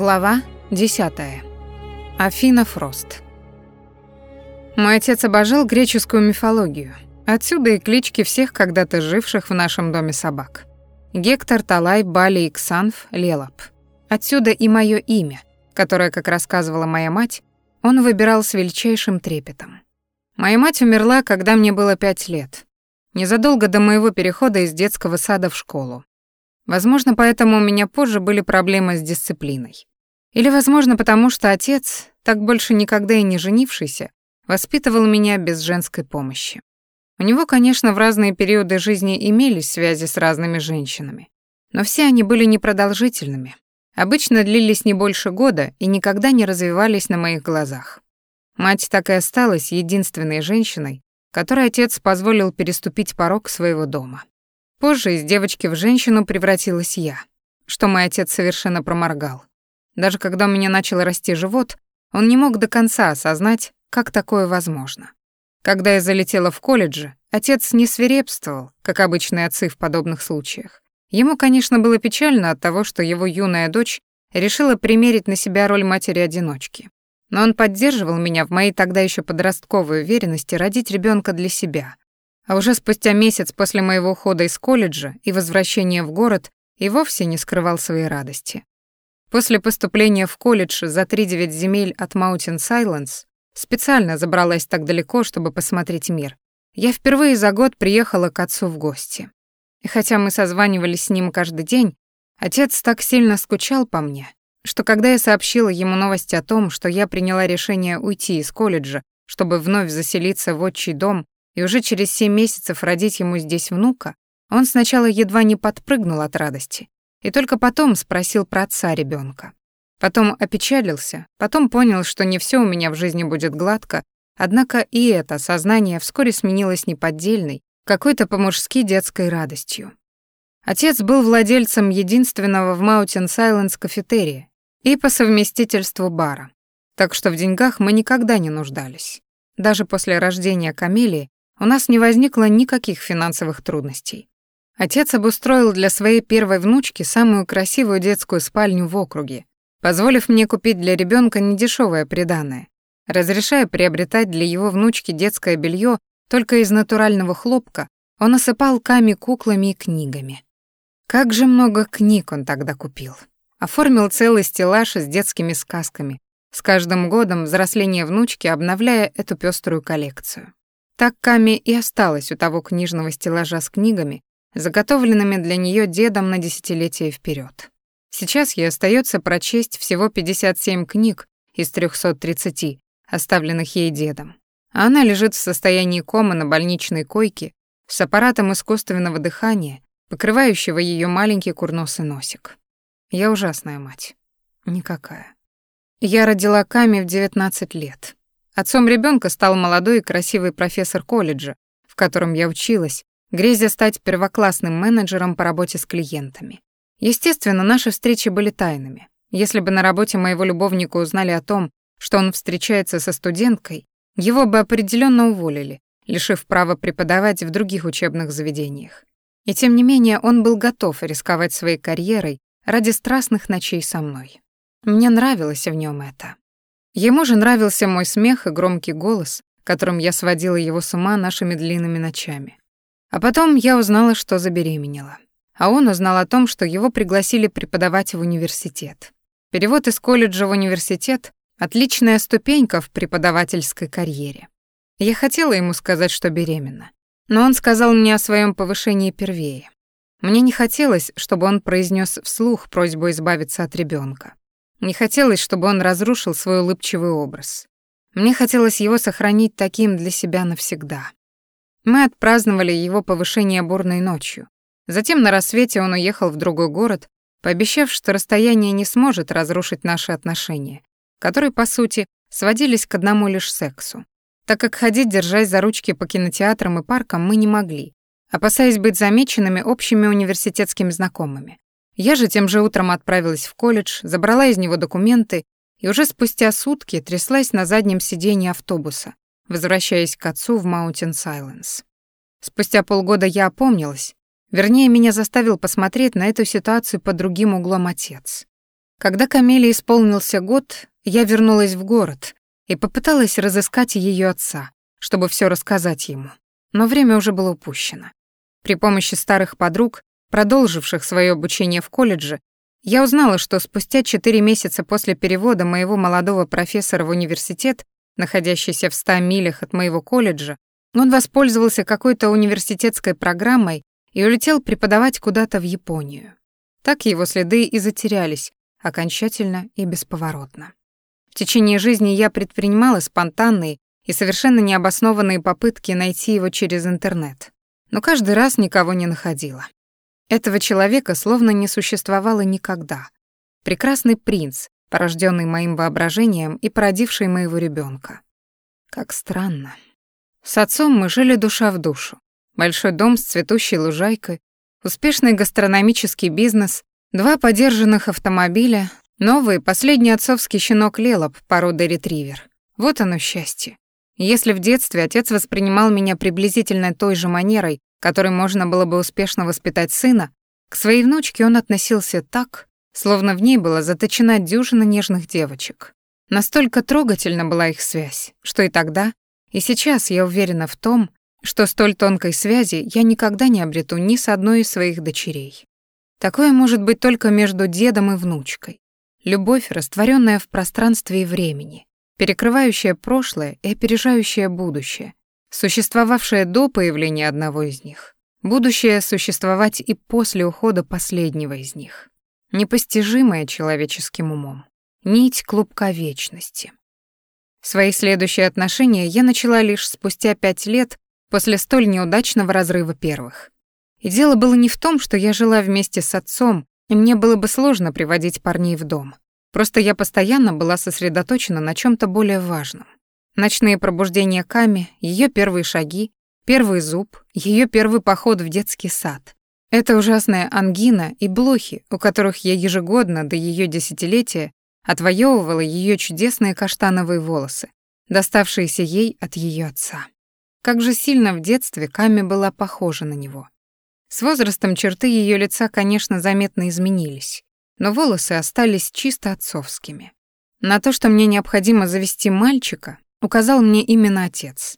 Глава 10. Афина Фрост. Мой отец обожал греческую мифологию. Отсюда и клички всех когда-то живших в нашем доме собак. Гектор, Талай, Бали, Иксанф, Лелап. Отсюда и мое имя, которое, как рассказывала моя мать, он выбирал с величайшим трепетом. Моя мать умерла, когда мне было пять лет, незадолго до моего перехода из детского сада в школу. Возможно, поэтому у меня позже были проблемы с дисциплиной. Или, возможно, потому что отец, так больше никогда и не женившийся, воспитывал меня без женской помощи. У него, конечно, в разные периоды жизни имелись связи с разными женщинами, но все они были непродолжительными, обычно длились не больше года и никогда не развивались на моих глазах. Мать так и осталась единственной женщиной, которой отец позволил переступить порог своего дома. Позже из девочки в женщину превратилась я, что мой отец совершенно проморгал. Даже когда у меня начал расти живот, он не мог до конца осознать, как такое возможно. Когда я залетела в колледже, отец не свирепствовал, как обычные отцы в подобных случаях. Ему, конечно, было печально от того, что его юная дочь решила примерить на себя роль матери-одиночки. Но он поддерживал меня в моей тогда еще подростковой уверенности родить ребенка для себя, а уже спустя месяц после моего ухода из колледжа и возвращения в город и вовсе не скрывал своей радости. После поступления в колледж за 3-9 земель от Mountain Silence специально забралась так далеко, чтобы посмотреть мир. Я впервые за год приехала к отцу в гости. И хотя мы созванивались с ним каждый день, отец так сильно скучал по мне, что когда я сообщила ему новость о том, что я приняла решение уйти из колледжа, чтобы вновь заселиться в отчий дом и уже через семь месяцев родить ему здесь внука, он сначала едва не подпрыгнул от радости и только потом спросил про отца ребенка. Потом опечалился, потом понял, что не все у меня в жизни будет гладко, однако и это сознание вскоре сменилось неподдельной, какой-то по-мужски детской радостью. Отец был владельцем единственного в Mountain Silence кафетерия и по совместительству бара, так что в деньгах мы никогда не нуждались. Даже после рождения Камелии у нас не возникло никаких финансовых трудностей. Отец обустроил для своей первой внучки самую красивую детскую спальню в округе, позволив мне купить для ребенка недешевое приданое, разрешая приобретать для его внучки детское белье только из натурального хлопка, он осыпал Ками куклами и книгами. Как же много книг он тогда купил. Оформил целый стеллаж с детскими сказками, с каждым годом взросление внучки обновляя эту пеструю коллекцию. Так Ками и осталась у того книжного стеллажа с книгами, заготовленными для нее дедом на десятилетие вперед. Сейчас ей остается прочесть всего 57 книг из 330, оставленных ей дедом. Она лежит в состоянии комы на больничной койке с аппаратом искусственного дыхания, покрывающего ее маленький курносый носик. Я ужасная мать. Никакая. Я родила Ками в 19 лет. Отцом ребенка стал молодой и красивый профессор колледжа, в котором я училась, грезя стать первоклассным менеджером по работе с клиентами. Естественно, наши встречи были тайными. Если бы на работе моего любовника узнали о том, что он встречается со студенткой, его бы определенно уволили, лишив права преподавать в других учебных заведениях. И тем не менее он был готов рисковать своей карьерой ради страстных ночей со мной. Мне нравилось в нем это. Ему же нравился мой смех и громкий голос, которым я сводила его с ума нашими длинными ночами. А потом я узнала, что забеременела. А он узнал о том, что его пригласили преподавать в университет. Перевод из колледжа в университет — отличная ступенька в преподавательской карьере. Я хотела ему сказать, что беременна. Но он сказал мне о своем повышении первее. Мне не хотелось, чтобы он произнес вслух просьбу избавиться от ребенка. Не хотелось, чтобы он разрушил свой улыбчивый образ. Мне хотелось его сохранить таким для себя навсегда. Мы отпраздновали его повышение бурной ночью. Затем на рассвете он уехал в другой город, пообещав, что расстояние не сможет разрушить наши отношения, которые, по сути, сводились к одному лишь сексу. Так как ходить, держась за ручки по кинотеатрам и паркам, мы не могли, опасаясь быть замеченными общими университетскими знакомыми. Я же тем же утром отправилась в колледж, забрала из него документы и уже спустя сутки тряслась на заднем сиденье автобуса, возвращаясь к отцу в Mountain Silence. Спустя полгода я опомнилась, вернее, меня заставил посмотреть на эту ситуацию под другим углом отец. Когда Камиле исполнился год, я вернулась в город и попыталась разыскать ее отца, чтобы все рассказать ему. Но время уже было упущено. При помощи старых подруг, продолживших свое обучение в колледже, я узнала, что спустя четыре месяца после перевода моего молодого профессора в университет, находящийся в ста милях от моего колледжа, он воспользовался какой-то университетской программой и улетел преподавать куда-то в Японию. Так его следы и затерялись, окончательно и бесповоротно. В течение жизни я предпринимала спонтанные и совершенно необоснованные попытки найти его через интернет, но каждый раз никого не находила. Этого человека словно не существовало никогда. Прекрасный принц, порожденный моим воображением и породивший моего ребенка. Как странно. С отцом мы жили душа в душу. Большой дом с цветущей лужайкой, успешный гастрономический бизнес, Два подержанных автомобиля, новый, последний отцовский щенок Лелоп породы ретривер. Вот оно счастье. Если в детстве отец воспринимал меня приблизительно той же манерой, которой можно было бы успешно воспитать сына, к своей внучке он относился так, словно в ней была заточена дюжина нежных девочек. Настолько трогательна была их связь, что и тогда, и сейчас я уверена в том, что столь тонкой связи я никогда не обрету ни с одной из своих дочерей. Такое может быть только между дедом и внучкой. Любовь, растворенная в пространстве и времени, перекрывающая прошлое и опережающая будущее, существовавшее до появления одного из них, будущее существовать и после ухода последнего из них, непостижимое человеческим умом, нить клубка вечности. Свои следующие отношения я начала лишь спустя пять лет после столь неудачного разрыва первых. И дело было не в том, что я жила вместе с отцом, и мне было бы сложно приводить парней в дом. Просто я постоянно была сосредоточена на чем то более важном. Ночные пробуждения Ками, ее первые шаги, первый зуб, ее первый поход в детский сад. Это ужасная ангина и блохи, у которых я ежегодно до ее десятилетия отвоевывала ее чудесные каштановые волосы, доставшиеся ей от ее отца. Как же сильно в детстве Ками была похожа на него. С возрастом черты ее лица, конечно, заметно изменились, но волосы остались чисто отцовскими. На то, что мне необходимо завести мальчика, указал мне именно отец.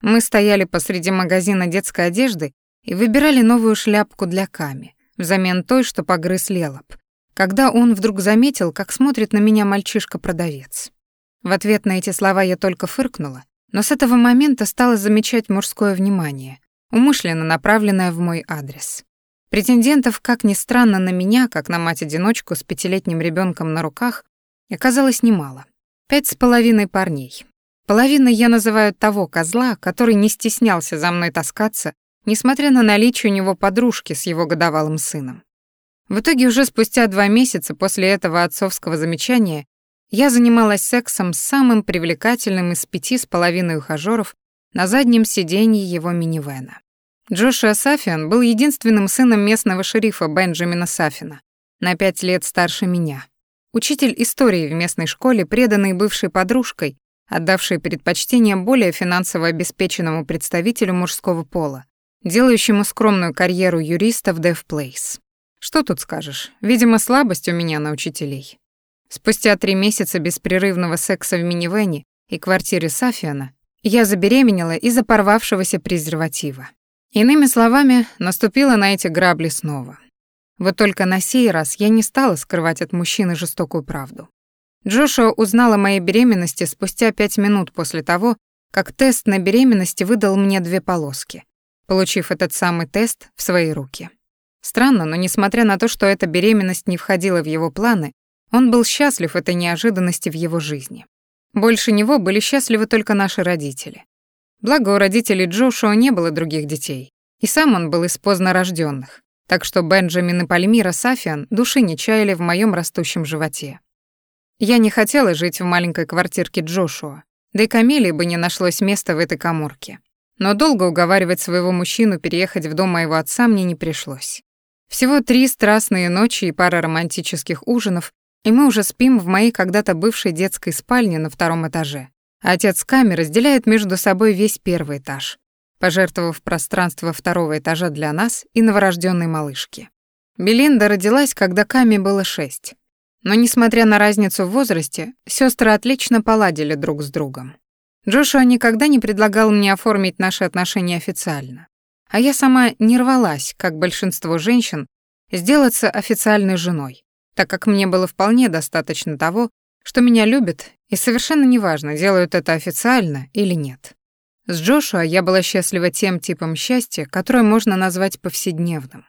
Мы стояли посреди магазина детской одежды и выбирали новую шляпку для Ками, взамен той, что погрыз Лелоп, когда он вдруг заметил, как смотрит на меня мальчишка-продавец. В ответ на эти слова я только фыркнула, но с этого момента стала замечать мужское внимание, умышленно направленная в мой адрес. Претендентов, как ни странно, на меня, как на мать-одиночку с пятилетним ребенком на руках, оказалось немало. Пять с половиной парней. Половиной я называю того козла, который не стеснялся за мной таскаться, несмотря на наличие у него подружки с его годовалым сыном. В итоге уже спустя два месяца после этого отцовского замечания я занималась сексом с самым привлекательным из пяти с половиной ухажёров на заднем сиденье его минивэна. Джошуа Сафиан был единственным сыном местного шерифа Бенджамина Сафина, на пять лет старше меня. Учитель истории в местной школе, преданный бывшей подружкой, отдавшей предпочтение более финансово обеспеченному представителю мужского пола, делающему скромную карьеру юриста в Dev Place. Что тут скажешь? Видимо, слабость у меня на учителей. Спустя три месяца беспрерывного секса в минивэне и квартире Сафиана я забеременела из-за порвавшегося презерватива. Иными словами, наступила на эти грабли снова. Вот только на сей раз я не стала скрывать от мужчины жестокую правду. Джошуа узнал о моей беременности спустя пять минут после того, как тест на беременность выдал мне две полоски, получив этот самый тест в свои руки. Странно, но несмотря на то, что эта беременность не входила в его планы, он был счастлив этой неожиданности в его жизни. Больше него были счастливы только наши родители. Благо, у родителей Джошуа не было других детей, и сам он был из поздно рожденных, так что Бенджамин и Пальмира Сафиан души не чаяли в моем растущем животе. Я не хотела жить в маленькой квартирке Джошуа, да и Камиле бы не нашлось места в этой каморке. Но долго уговаривать своего мужчину переехать в дом моего отца мне не пришлось. Всего три страстные ночи и пара романтических ужинов, и мы уже спим в моей когда-то бывшей детской спальне на втором этаже. отец Ками разделяет между собой весь первый этаж, пожертвовав пространство второго этажа для нас и новорожденной малышки. Белинда родилась, когда Ками было шесть. Но, несмотря на разницу в возрасте, сестры отлично поладили друг с другом. Джошуа никогда не предлагал мне оформить наши отношения официально. А я сама не рвалась, как большинство женщин, сделаться официальной женой, так как мне было вполне достаточно того, что меня любят, и совершенно неважно, делают это официально или нет. С Джошуа я была счастлива тем типом счастья, которое можно назвать повседневным.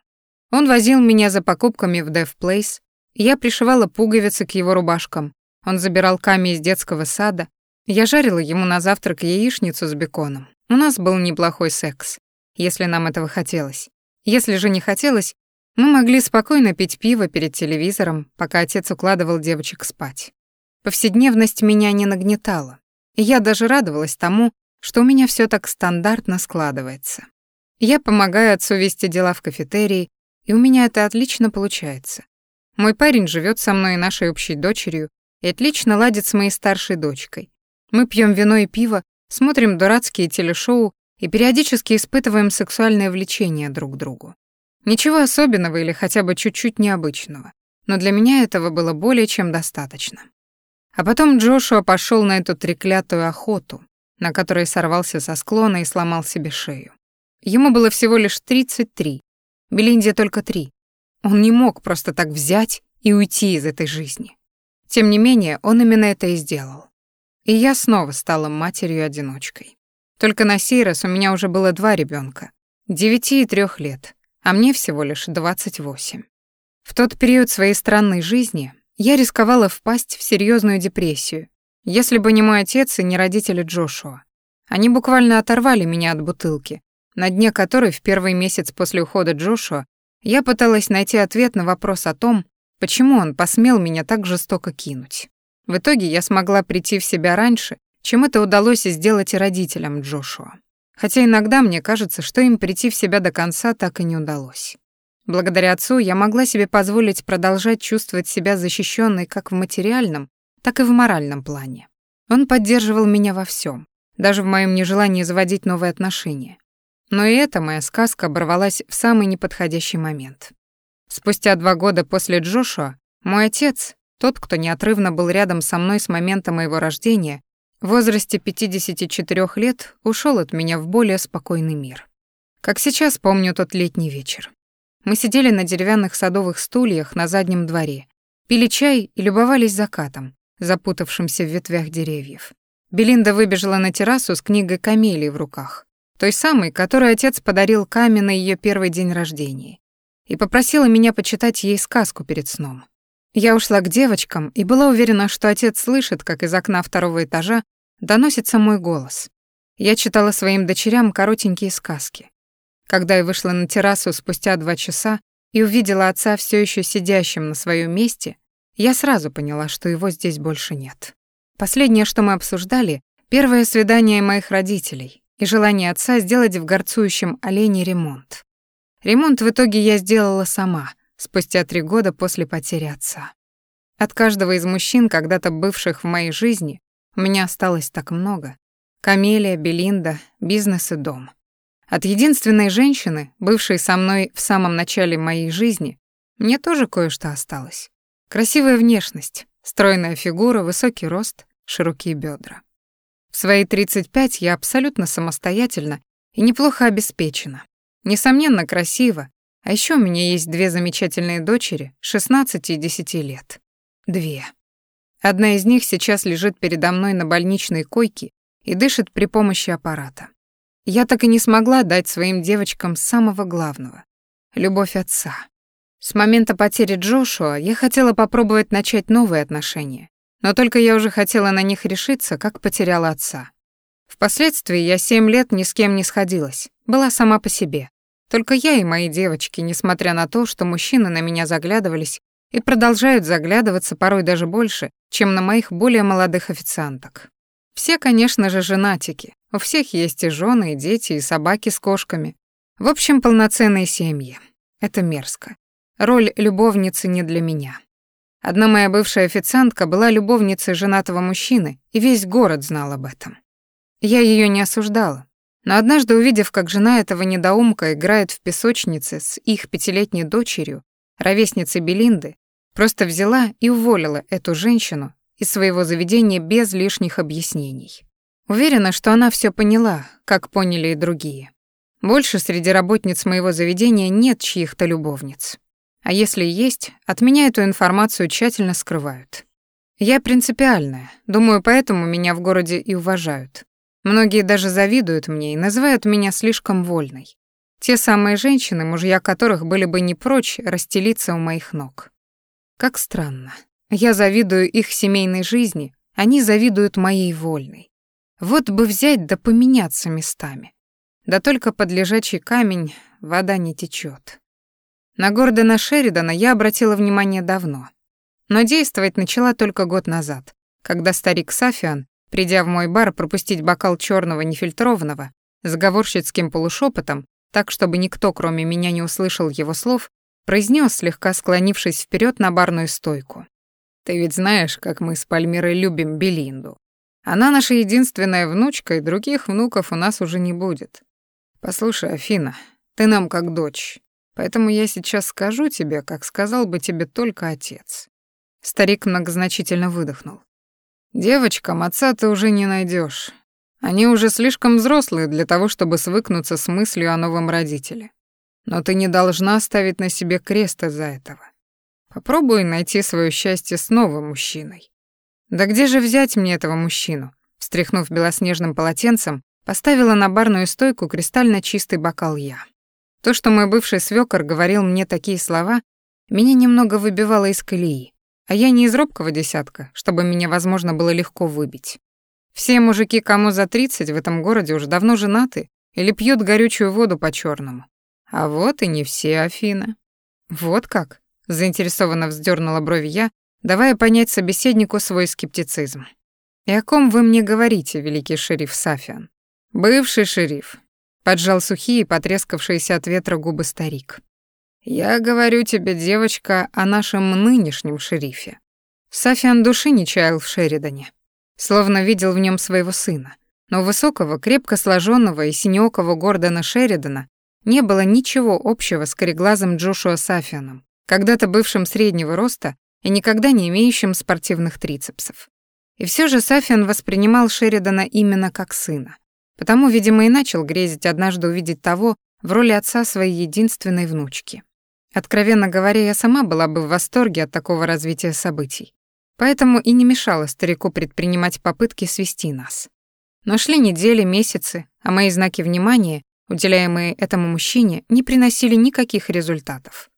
Он возил меня за покупками в Dev Place, я пришивала пуговицы к его рубашкам, он забирал Ками из детского сада, я жарила ему на завтрак яичницу с беконом. У нас был неплохой секс, если нам этого хотелось. Если же не хотелось, мы могли спокойно пить пиво перед телевизором, пока отец укладывал девочек спать. Повседневность меня не нагнетала, и я даже радовалась тому, что у меня все так стандартно складывается. Я помогаю отцу вести дела в кафетерии, и у меня это отлично получается. Мой парень живет со мной и нашей общей дочерью и отлично ладит с моей старшей дочкой. Мы пьем вино и пиво, смотрим дурацкие телешоу и периодически испытываем сексуальное влечение друг к другу. Ничего особенного или хотя бы чуть-чуть необычного, но для меня этого было более чем достаточно. А потом Джошуа пошел на эту треклятую охоту, на которой сорвался со склона и сломал себе шею. Ему было всего лишь 33, Белинде только три. Он не мог просто так взять и уйти из этой жизни. Тем не менее, он именно это и сделал. И я снова стала матерью-одиночкой. Только на сей раз у меня уже было два ребенка, девяти и трех лет, а мне всего лишь двадцать восемь. В тот период своей странной жизни я рисковала впасть в серьезную депрессию если бы не мой отец и не родители Джошуа. Они буквально оторвали меня от бутылки, на дне которой в первый месяц после ухода Джошуа я пыталась найти ответ на вопрос о том, почему он посмел меня так жестоко кинуть. В итоге я смогла прийти в себя раньше, чем это удалось сделать и родителям Джошуа. Хотя иногда мне кажется, что им прийти в себя до конца так и не удалось. Благодаря отцу я могла себе позволить продолжать чувствовать себя защищенной как в материальном, так и в моральном плане. Он поддерживал меня во всем, даже в моем нежелании заводить новые отношения. Но и эта моя сказка оборвалась в самый неподходящий момент. Спустя два года после Джошуа мой отец, тот, кто неотрывно был рядом со мной с момента моего рождения, в возрасте 54 лет ушел от меня в более спокойный мир. Как сейчас помню тот летний вечер. Мы сидели на деревянных садовых стульях на заднем дворе, пили чай и любовались закатом, запутавшимся в ветвях деревьев. Белинда выбежала на террасу с книгой «Камелии» в руках, той самой, которую отец подарил Каме на ее первый день рождения, и попросила меня почитать ей сказку перед сном. Я ушла к девочкам и была уверена, что отец слышит, как из окна второго этажа доносится мой голос. Я читала своим дочерям коротенькие сказки. Когда я вышла на террасу спустя два часа и увидела отца все еще сидящим на своем месте, я сразу поняла, что его здесь больше нет. Последнее, что мы обсуждали, первое свидание моих родителей и желание отца сделать в горцующем олене ремонт. Ремонт в итоге я сделала сама, спустя три года после потери отца. От каждого из мужчин, когда-то бывших в моей жизни, у меня осталось так много. Камелия, Белинда, бизнес и дом. От единственной женщины, бывшей со мной в самом начале моей жизни, мне тоже кое-что осталось. Красивая внешность, стройная фигура, высокий рост, широкие бедра. В свои 35 я абсолютно самостоятельна и неплохо обеспечена. Несомненно, красиво, а еще у меня есть две замечательные дочери, 16 и 10 лет. Две. Одна из них сейчас лежит передо мной на больничной койке и дышит при помощи аппарата. Я так и не смогла дать своим девочкам самого главного — любовь отца. С момента потери Джошуа я хотела попробовать начать новые отношения, но только я уже хотела на них решиться, как потеряла отца. Впоследствии я семь лет ни с кем не сходилась, была сама по себе. Только я и мои девочки, несмотря на то, что мужчины на меня заглядывались и продолжают заглядываться порой даже больше, чем на моих более молодых официанток. Все, конечно же, женатики. У всех есть и жены, и дети, и собаки с кошками. В общем, полноценные семьи. Это мерзко. Роль любовницы не для меня. Одна моя бывшая официантка была любовницей женатого мужчины, и весь город знал об этом. Я ее не осуждала, но однажды, увидев, как жена этого недоумка играет в песочнице с их пятилетней дочерью, ровесницей Белинды, Просто взяла и уволила эту женщину из своего заведения без лишних объяснений. Уверена, что она все поняла, как поняли и другие. Больше среди работниц моего заведения нет чьих-то любовниц. А если есть, от меня эту информацию тщательно скрывают. Я принципиальная, думаю, поэтому меня в городе и уважают. Многие даже завидуют мне и называют меня слишком вольной. Те самые женщины, мужья которых были бы не прочь расстелиться у моих ног. Как странно. Я завидую их семейной жизни, они завидуют моей вольной. Вот бы взять да поменяться местами. Да только под лежачий камень вода не течет. На Гордона Шеридана я обратила внимание давно. Но действовать начала только год назад, когда старик Сафиан, придя в мой бар пропустить бокал черного нефильтрованного, заговорщицким полушепотом, так чтобы никто, кроме меня, не услышал его слов, произнес, слегка склонившись вперед на барную стойку. «Ты ведь знаешь, как мы с Пальмирой любим Белинду. Она наша единственная внучка, и других внуков у нас уже не будет. Послушай, Афина, ты нам как дочь, Поэтому я сейчас скажу тебе, как сказал бы тебе только отец. Старик многозначительно выдохнул. Девочкам отца ты уже не найдешь. Они уже слишком взрослые для того, чтобы свыкнуться с мыслью о новом родителе. Но ты не должна ставить на себе крест из-за этого. Попробуй найти свое счастье с новым мужчиной. Да где же взять мне этого мужчину? Встряхнув белоснежным полотенцем, поставила на барную стойку кристально чистый бокал я. То, что мой бывший свёкор говорил мне такие слова, меня немного выбивало из колеи. А я не из робкого десятка, чтобы меня, возможно, было легко выбить. Все мужики, кому за 30 в этом городе уже давно женаты или пьют горючую воду по черному А вот и не все, Афина. Вот как? Заинтересованно вздернула брови я, давая понять собеседнику свой скептицизм. «И о ком вы мне говорите, великий шериф Сафиан?» «Бывший шериф поджал сухие, потрескавшиеся от ветра губы старик. Я говорю тебе, девочка, о нашем нынешнем шерифе. Сафиан души не чаял в Шеридане, словно видел в нем своего сына. Но у высокого, крепко сложенного и синеокого Гордона Шеридана не было ничего общего с кореглазым Джошуа Сафианом, когда-то бывшим среднего роста и никогда не имеющим спортивных трицепсов. И все же Сафиан воспринимал Шеридана именно как сына. Потому, видимо, и начал грезить однажды увидеть того в роли отца своей единственной внучки. Откровенно говоря, я сама была бы в восторге от такого развития событий. Поэтому и не мешала старику предпринимать попытки свести нас. Но шли недели, месяцы, а мои знаки внимания, уделяемые этому мужчине, не приносили никаких результатов.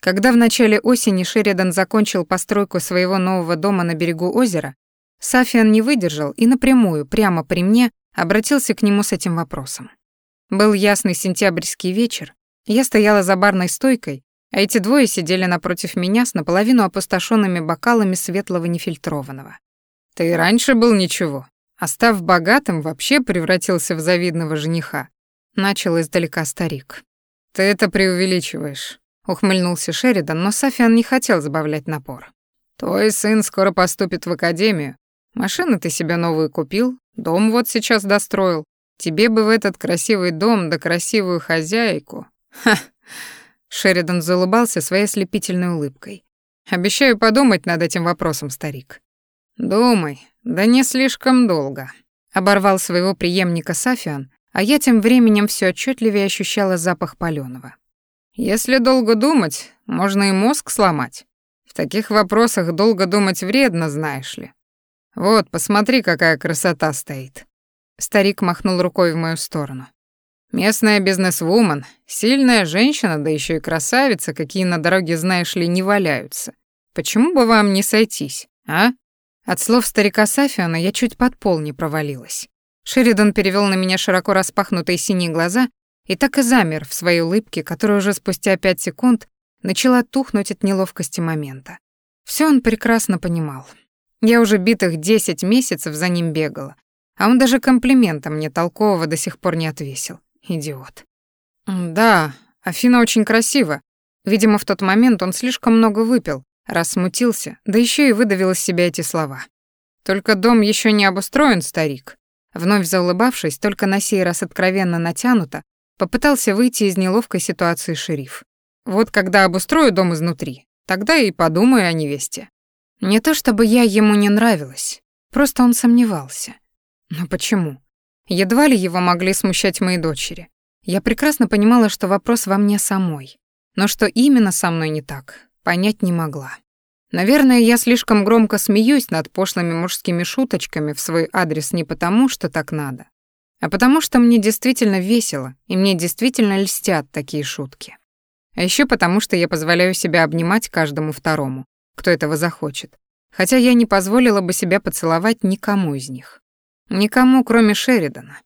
Когда в начале осени Шеридан закончил постройку своего нового дома на берегу озера, Сафиан не выдержал и напрямую, прямо при мне, обратился к нему с этим вопросом. Был ясный сентябрьский вечер, я стояла за барной стойкой, а эти двое сидели напротив меня с наполовину опустошенными бокалами светлого нефильтрованного. «Ты раньше был ничего, а став богатым, вообще превратился в завидного жениха», — начал издалека старик. «Ты это преувеличиваешь», — ухмыльнулся Шеридан, но Сафиан не хотел забавлять напор. «Твой сын скоро поступит в академию. Машину ты себе новую купил, Дом вот сейчас достроил. Тебе бы в этот красивый дом да красивую хозяйку. Ха. Шеридан заулыбался своей слепительной улыбкой. Обещаю подумать над этим вопросом, старик. Думай, да не слишком долго. Оборвал своего преемника Сафиан, а я тем временем все отчетливее ощущала запах палёного. Если долго думать, можно и мозг сломать. В таких вопросах долго думать вредно, знаешь ли. Вот, посмотри, какая красота стоит. Старик махнул рукой в мою сторону. Местная бизнесвумен, сильная женщина, да еще и красавица, какие на дороге, знаешь ли, не валяются. Почему бы вам не сойтись, а? От слов старика Сафиана я чуть под пол не провалилась. Шеридан перевел на меня широко распахнутые синие глаза и так и замер в своей улыбке, которая уже спустя пять секунд начала тухнуть от неловкости момента. Все он прекрасно понимал. Я уже битых десять месяцев за ним бегала, а он даже комплимента мне толкового до сих пор не отвесил. Идиот. Да, Афина очень красива. Видимо, в тот момент он слишком много выпил, раз смутился, да еще и выдавил из себя эти слова. Только дом еще не обустроен, старик. Вновь заулыбавшись, только на сей раз откровенно натянуто, попытался выйти из неловкой ситуации шериф. Вот когда обустрою дом изнутри, Тогда и подумаю о невесте. Не то чтобы я ему не нравилась, просто он сомневался. Но почему? Едва ли его могли смущать мои дочери. Я прекрасно понимала, что вопрос во мне самой. Но что именно со мной не так, понять не могла. Наверное, я слишком громко смеюсь над пошлыми мужскими шуточками в свой адрес не потому, что так надо, а потому что мне действительно весело, и мне действительно льстят такие шутки. А еще потому, что я позволяю себя обнимать каждому второму, кто этого захочет, хотя я не позволила бы себя поцеловать никому из них. Никому, кроме Шеридана.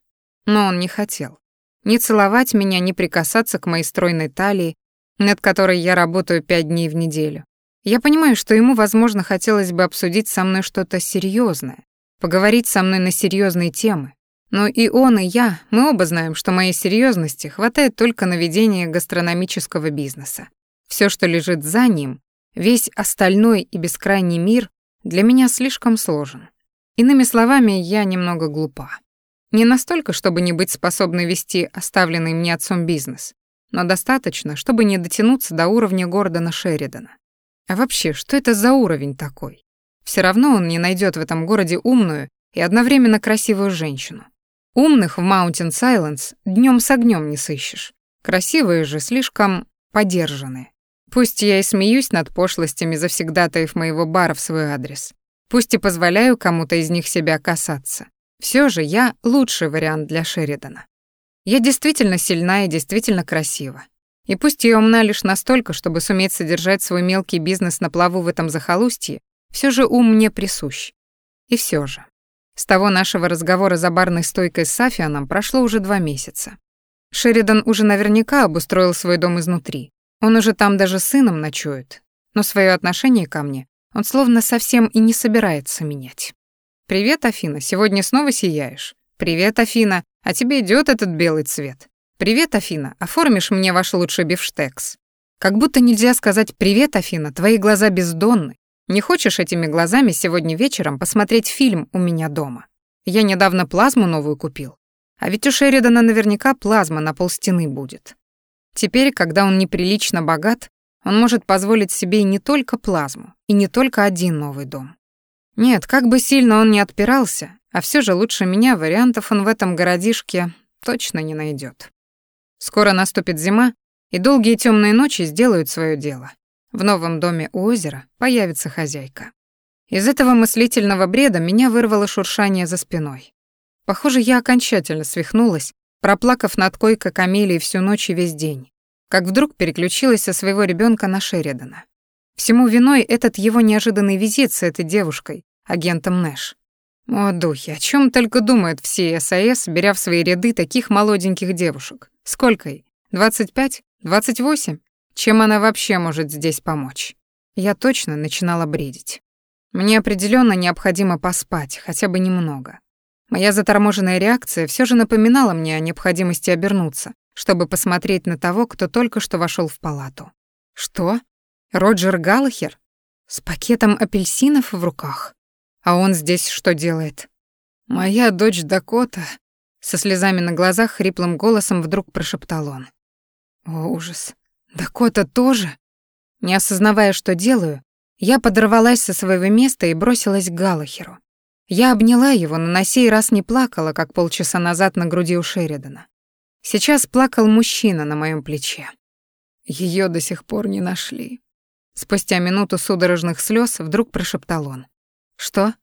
Но он не хотел. Ни целовать меня, ни прикасаться к моей стройной талии, над которой я работаю пять дней в неделю, я понимаю, что ему, возможно, хотелось бы обсудить со мной что-то серьезное, поговорить со мной на серьезные темы. Но и он, и я, мы оба знаем, что моей серьезности хватает только на ведение гастрономического бизнеса. Все, что лежит за ним, весь остальной и бескрайний мир для меня слишком сложен. Иными словами, я немного глупа. Не настолько, чтобы не быть способной вести оставленный мне отцом бизнес, но достаточно, чтобы не дотянуться до уровня Гордона Шеридана. А вообще, что это за уровень такой? Все равно он не найдет в этом городе умную и одновременно красивую женщину. Умных в Mountain Silence днем с огнем не сыщешь. Красивые же слишком подержанные. Пусть я и смеюсь над пошлостями завсегдатаев моего бара в свой адрес. Пусть и позволяю кому-то из них себя касаться. Все же я лучший вариант для Шеридана. Я действительно сильна и действительно красива. И пусть я умна лишь настолько, чтобы суметь содержать свой мелкий бизнес на плаву в этом захолустье, все же ум мне присущ. И все же. С того нашего разговора за барной стойкой с Сафианом прошло уже два месяца. Шеридан уже наверняка обустроил свой дом изнутри. Он уже там даже сыном ночует. Но свое отношение ко мне он словно совсем и не собирается менять. «Привет, Афина, сегодня снова сияешь?» «Привет, Афина, а тебе идет этот белый цвет?» «Привет, Афина, оформишь мне ваш лучший бифштекс?» Как будто нельзя сказать «Привет, Афина, твои глаза бездонны. Не хочешь этими глазами сегодня вечером посмотреть фильм у меня дома? Я недавно плазму новую купил. А ведь у Шеридана наверняка плазма на полстены будет. Теперь, когда он неприлично богат, он может позволить себе и не только плазму, и не только один новый дом. Нет, как бы сильно он ни отпирался, а все же лучше меня вариантов он в этом городишке точно не найдет. Скоро наступит зима, и долгие темные ночи сделают свое дело. В новом доме у озера появится хозяйка. Из этого мыслительного бреда меня вырвало шуршание за спиной. Похоже, я окончательно свихнулась, проплакав над койкой камелии всю ночь и весь день, как вдруг переключилась со своего ребенка на Шеридана. Всему виной этот его неожиданный визит с этой девушкой, агентом Нэш. О, духи, о чем только думают все САС, беря в свои ряды таких молоденьких девушек. Сколько ей? 25? 28? Чем она вообще может здесь помочь? Я точно начинала бредить. Мне определенно необходимо поспать, хотя бы немного. Моя заторможенная реакция все же напоминала мне о необходимости обернуться, чтобы посмотреть на того, кто только что вошел в палату. Что? Роджер Галлахер? С пакетом апельсинов в руках? А он здесь что делает? Моя дочь Дакота со слезами на глазах хриплым голосом вдруг прошептал он. О, ужас. Дакота тоже? Не осознавая, что делаю, я подорвалась со своего места и бросилась к Галахеру. Я обняла его, но на сей раз не плакала, как полчаса назад на груди у Шеридана. Сейчас плакал мужчина на моем плече. Ее до сих пор не нашли. Спустя минуту судорожных слез вдруг прошептал он. «Что?»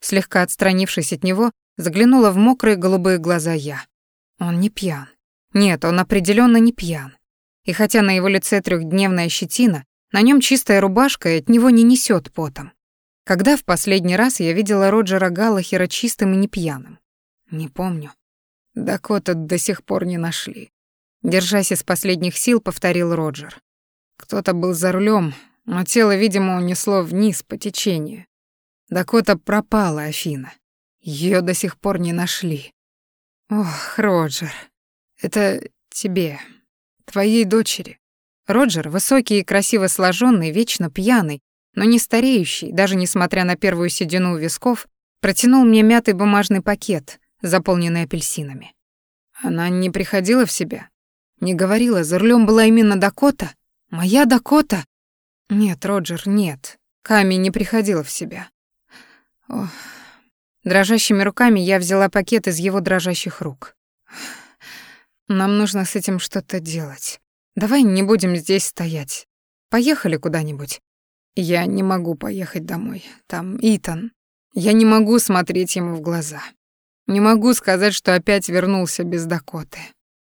Слегка отстранившись от него, заглянула в мокрые голубые глаза я. Он не пьян. Нет, он определенно не пьян. И хотя на его лице трехдневная щетина, на нем чистая рубашка и от него не несет потом. Когда в последний раз я видела Роджера Галлахера чистым и не пьяным? Не помню. Дакота до сих пор не нашли. Держась из последних сил, повторил Роджер. Кто-то был за рулем, но тело, видимо, унесло вниз по течению. Дакота пропала, Афина. Ее до сих пор не нашли. Ох, Роджер, это тебе, твоей дочери. Роджер, высокий и красиво сложенный, вечно пьяный, но не стареющий, даже несмотря на первую седину висков, протянул мне мятый бумажный пакет, заполненный апельсинами. Она не приходила в себя, не говорила, за рулем была именно Дакота, моя Дакота. Нет, Роджер, нет. Ками не приходила в себя. Ох. Дрожащими руками я взяла пакет из его дрожащих рук. Нам нужно с этим что-то делать. Давай не будем здесь стоять. Поехали куда-нибудь. Я не могу поехать домой. Там Итан. Я не могу смотреть ему в глаза. Не могу сказать, что опять вернулся без Дакоты.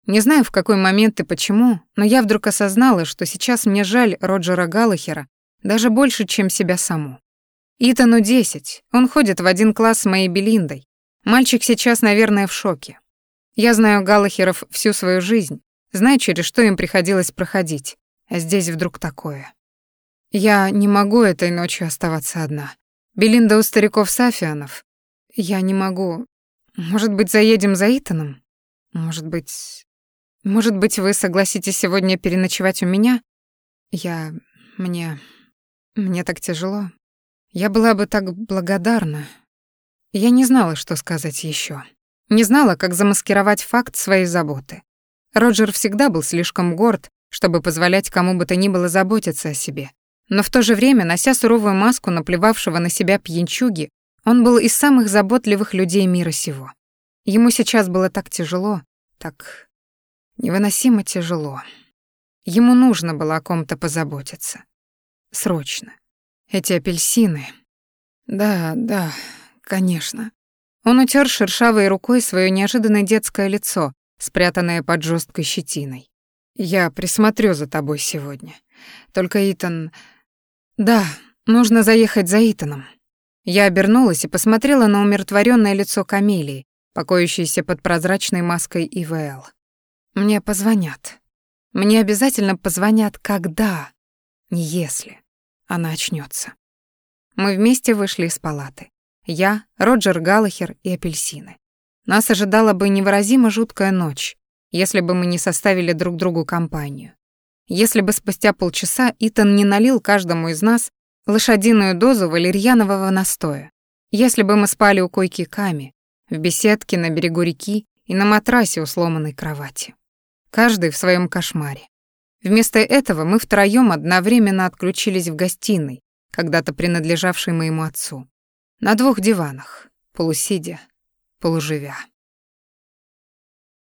Не знаю, в какой момент и почему, но я вдруг осознала, что сейчас мне жаль Роджера Галлахера даже больше, чем себя саму. Итану 10, он ходит в один класс с моей Белиндой. Мальчик сейчас, наверное, в шоке. Я знаю Галлахеров всю свою жизнь, знаю, через что им приходилось проходить, а здесь вдруг такое. Я не могу этой ночью оставаться одна. Белинда у стариков Сафианов. Я не могу. Может быть, заедем за Итаном? Может быть... Может быть, вы согласитесь сегодня переночевать у меня? Я... Мне... Мне так тяжело. Я была бы так благодарна. Я не знала, что сказать еще. Не знала, как замаскировать факт своей заботы. Роджер всегда был слишком горд, чтобы позволять кому бы то ни было заботиться о себе. Но в то же время, нося суровую маску наплевавшего на себя пьянчуги, он был из самых заботливых людей мира сего. Ему сейчас было так тяжело, так Невыносимо тяжело. Ему нужно было о ком-то позаботиться. Срочно. Эти апельсины. Да, да, конечно. Он утер шершавой рукой свое неожиданно детское лицо, спрятанное под жесткой щетиной. Я присмотрю за тобой сегодня. Только Итан... Да, нужно заехать за Итаном. Я обернулась и посмотрела на умиротворенное лицо Камелии, покоящееся под прозрачной маской ИВЛ. Мне позвонят. Мне обязательно позвонят, когда, не если она очнется. Мы вместе вышли из палаты. Я, Роджер Галлахер и апельсины. Нас ожидала бы невыразимо жуткая ночь, если бы мы не составили друг другу компанию. Если бы спустя полчаса Итан не налил каждому из нас лошадиную дозу валерьянового настоя. Если бы мы спали у койки Ками, в беседке на берегу реки и на матрасе у сломанной кровати каждый в своем кошмаре. Вместо этого мы втроем одновременно отключились в гостиной, когда-то принадлежавшей моему отцу. На двух диванах, полусидя, полуживя.